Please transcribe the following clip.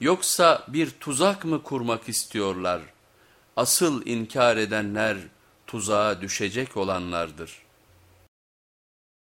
Yoksa bir tuzak mı kurmak istiyorlar? Asıl inkar edenler tuzağa düşecek olanlardır.''